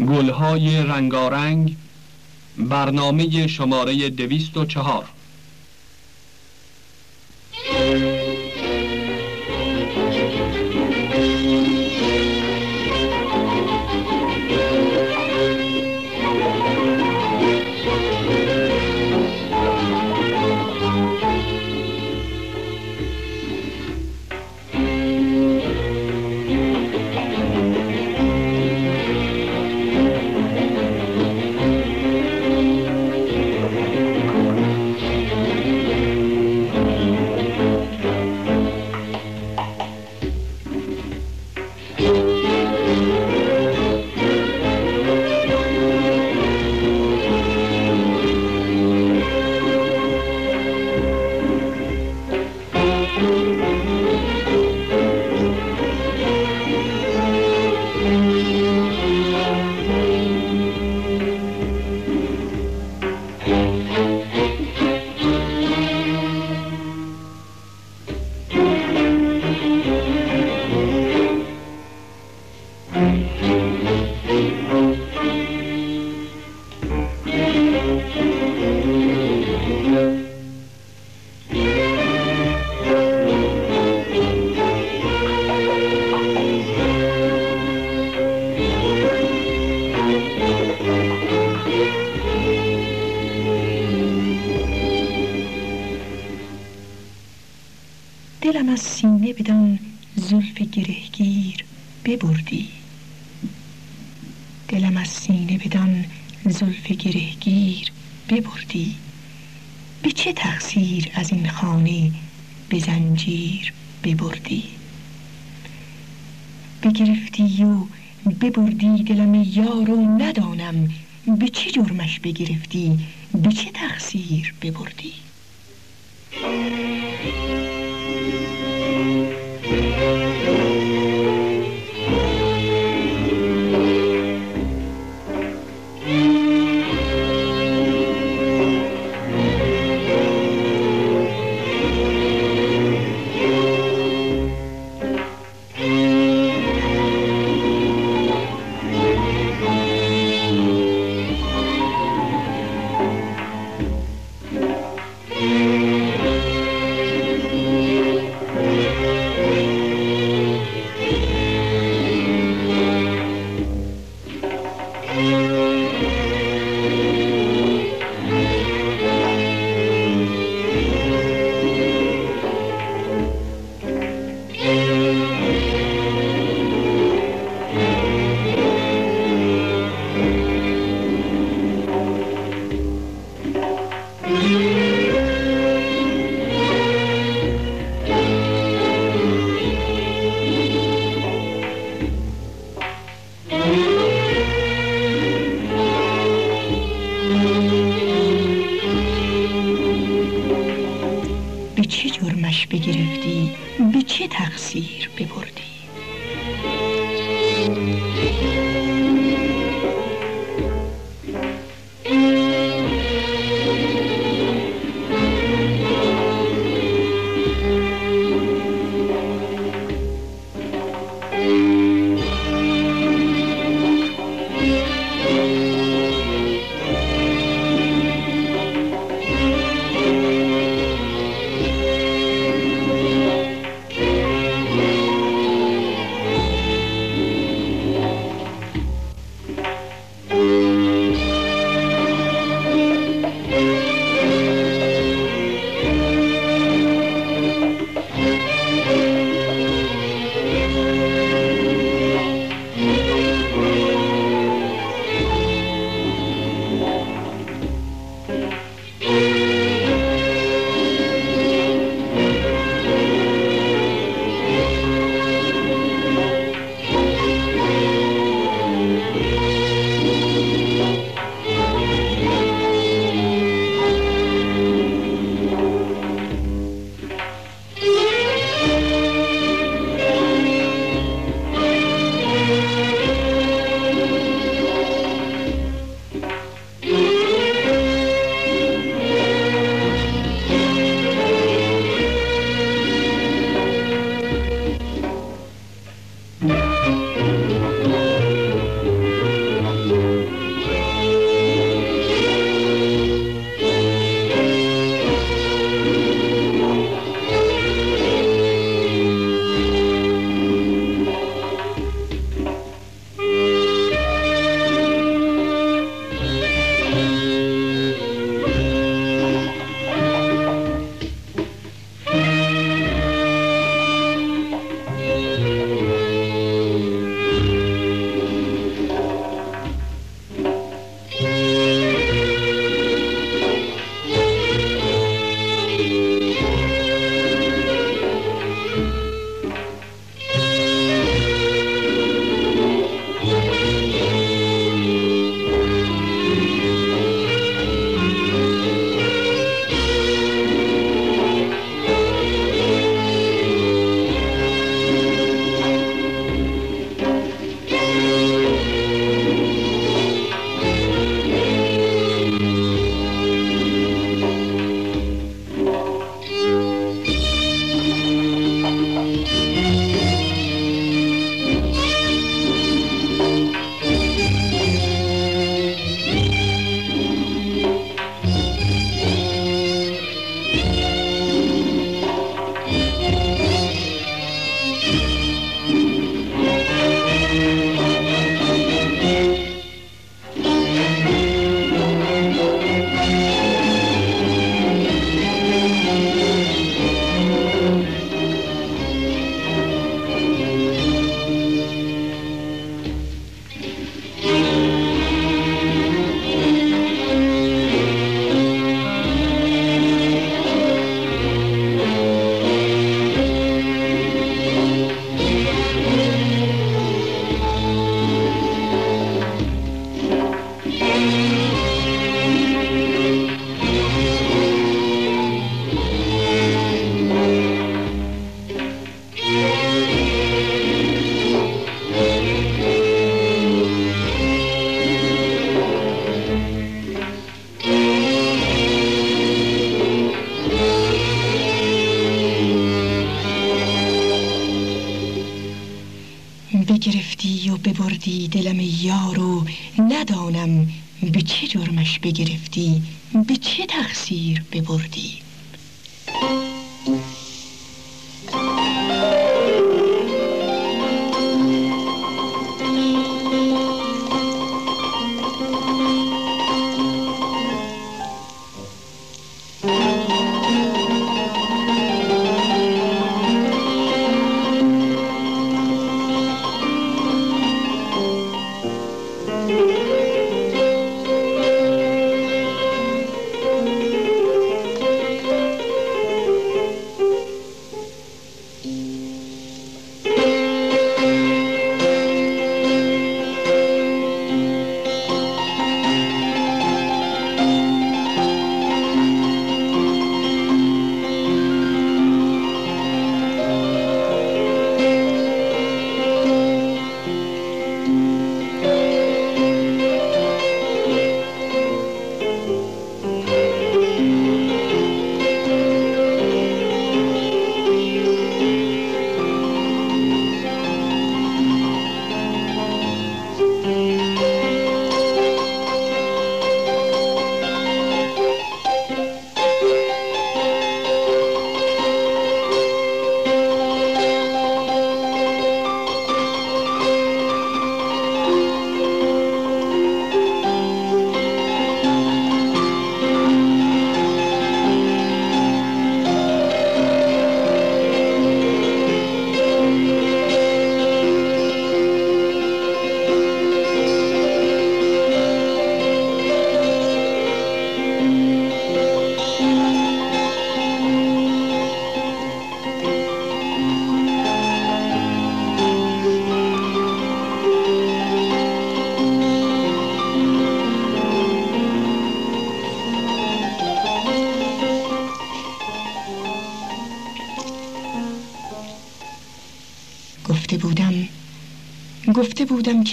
گلهای رنگارنگ برنامه شماره دویست و چهار. چه تقصیر از این خانه به زنجیر ببردی؟ بگرفتی و ببردی دلم یار و ندانم به چه جرمش بگرفتی به چه تقصیر ببردی؟ ببردی دلم یار و ندانم به چه جرمش بگرفتی به چه تقصیر ببردی.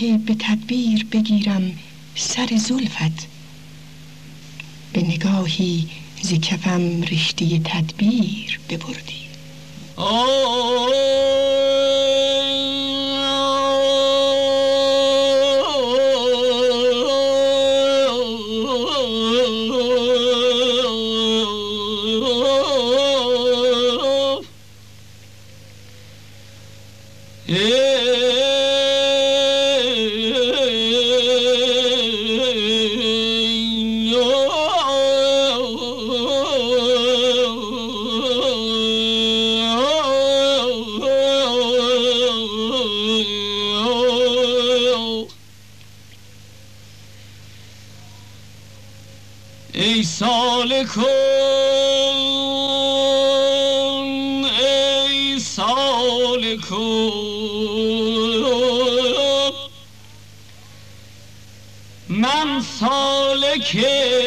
که به تدبیر بگیرم سر زلفت. به نگاهی ز کفم رشته تدبیر ببردی. ای Türkiye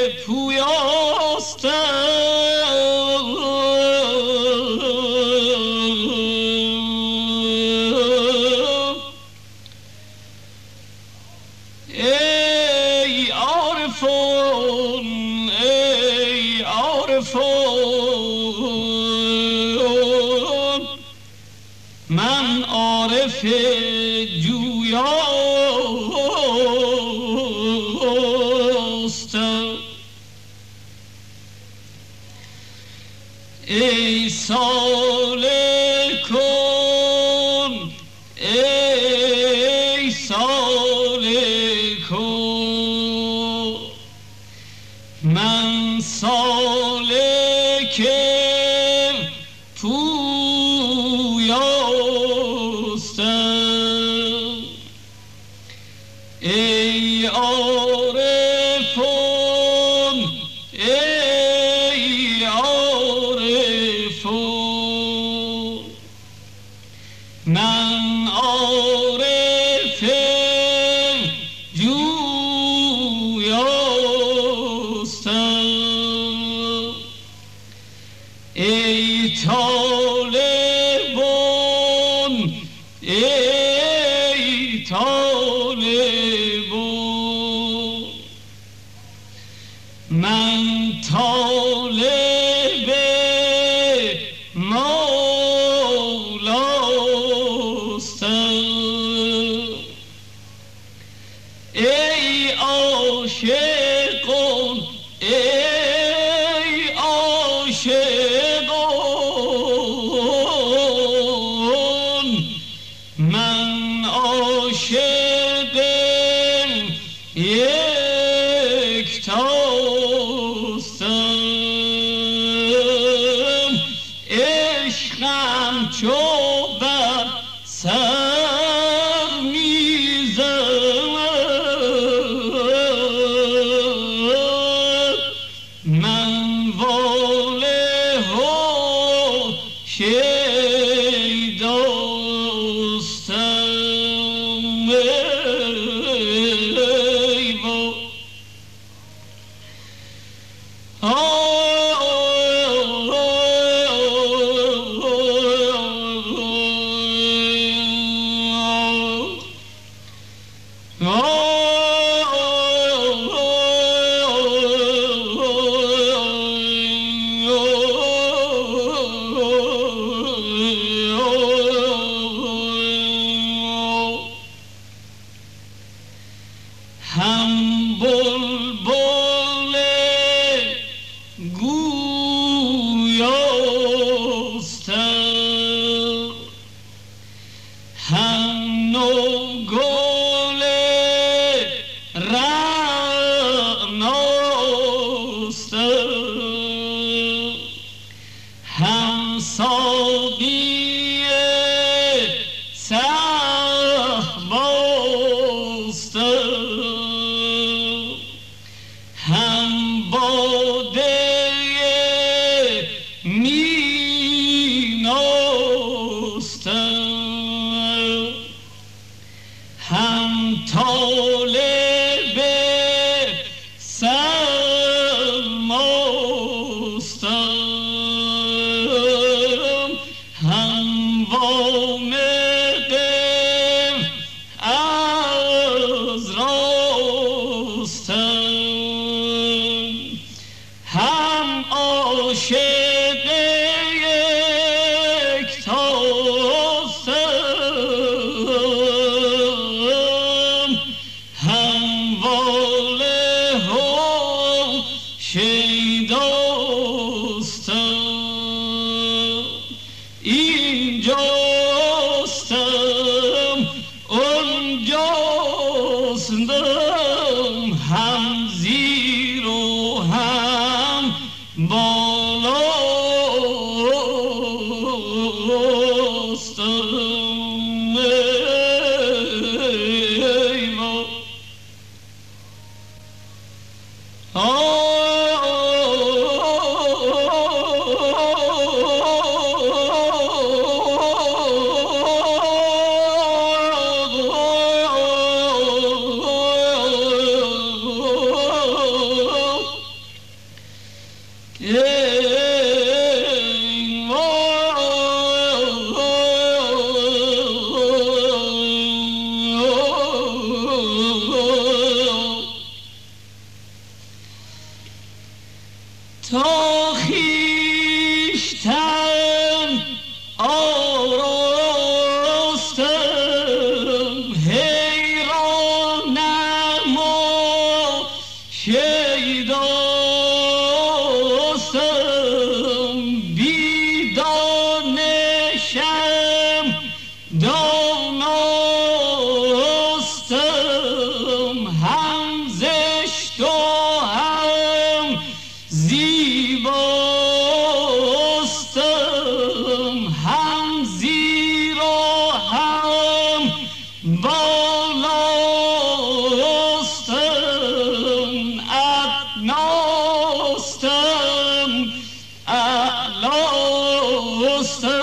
لا أستطيع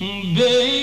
Baby.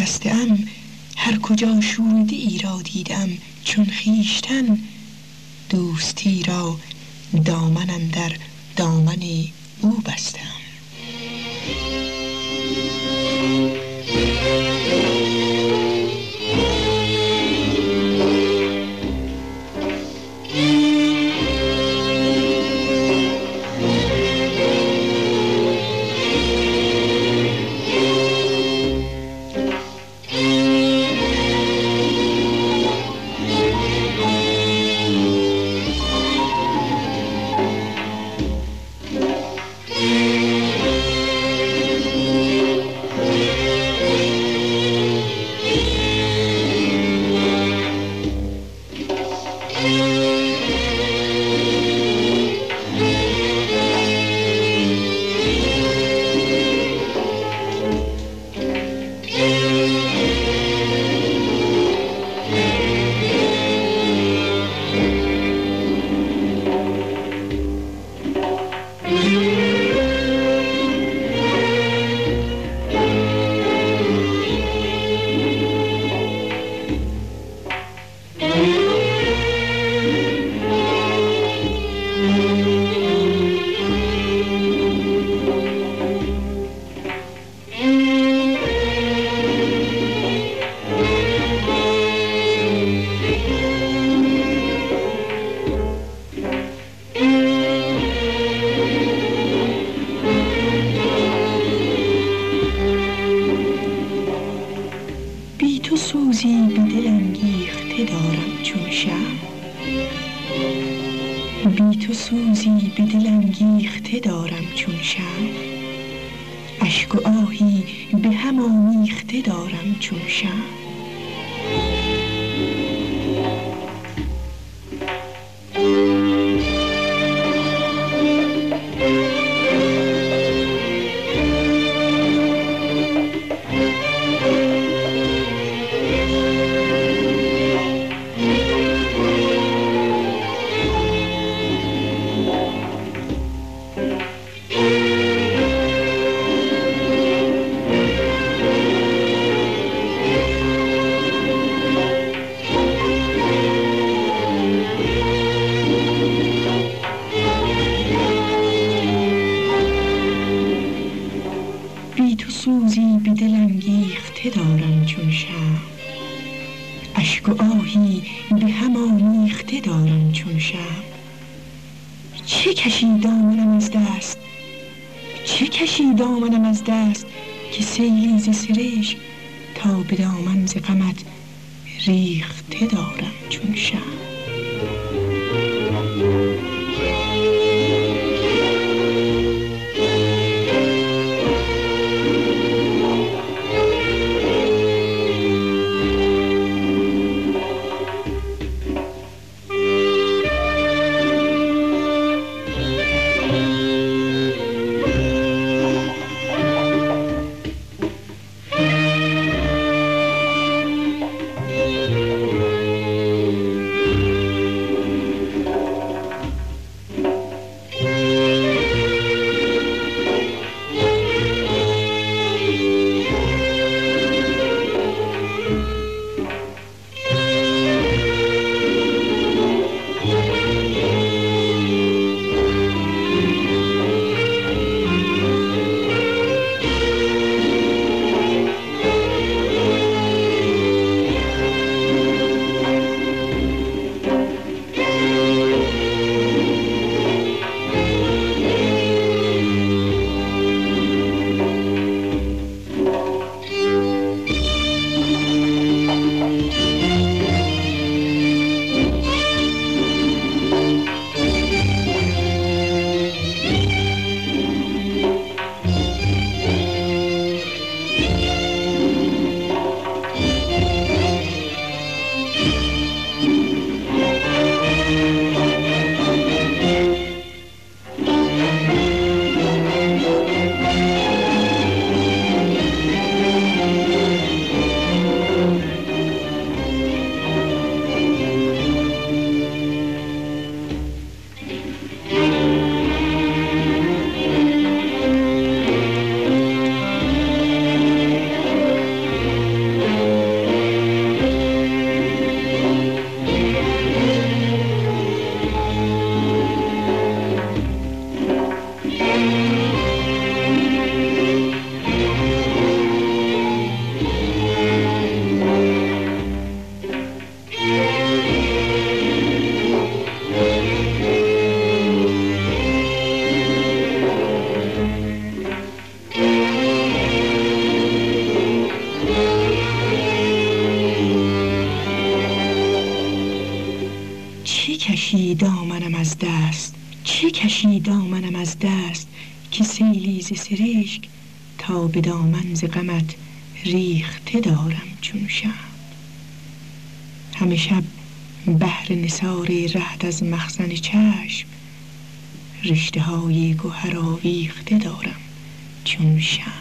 ها بشکسته ام هر کجا شوریده ای را دیدم چون خیشتن دوستی را دامن در دامن او بستم. آهی به هم آمیخته دارم چون شم سرشک به دامن ز غمت ریخته دارم چون شب. همه شب بهر نثار رهد از مخزن چشم رشته های گوهر آویخته دارم چون شم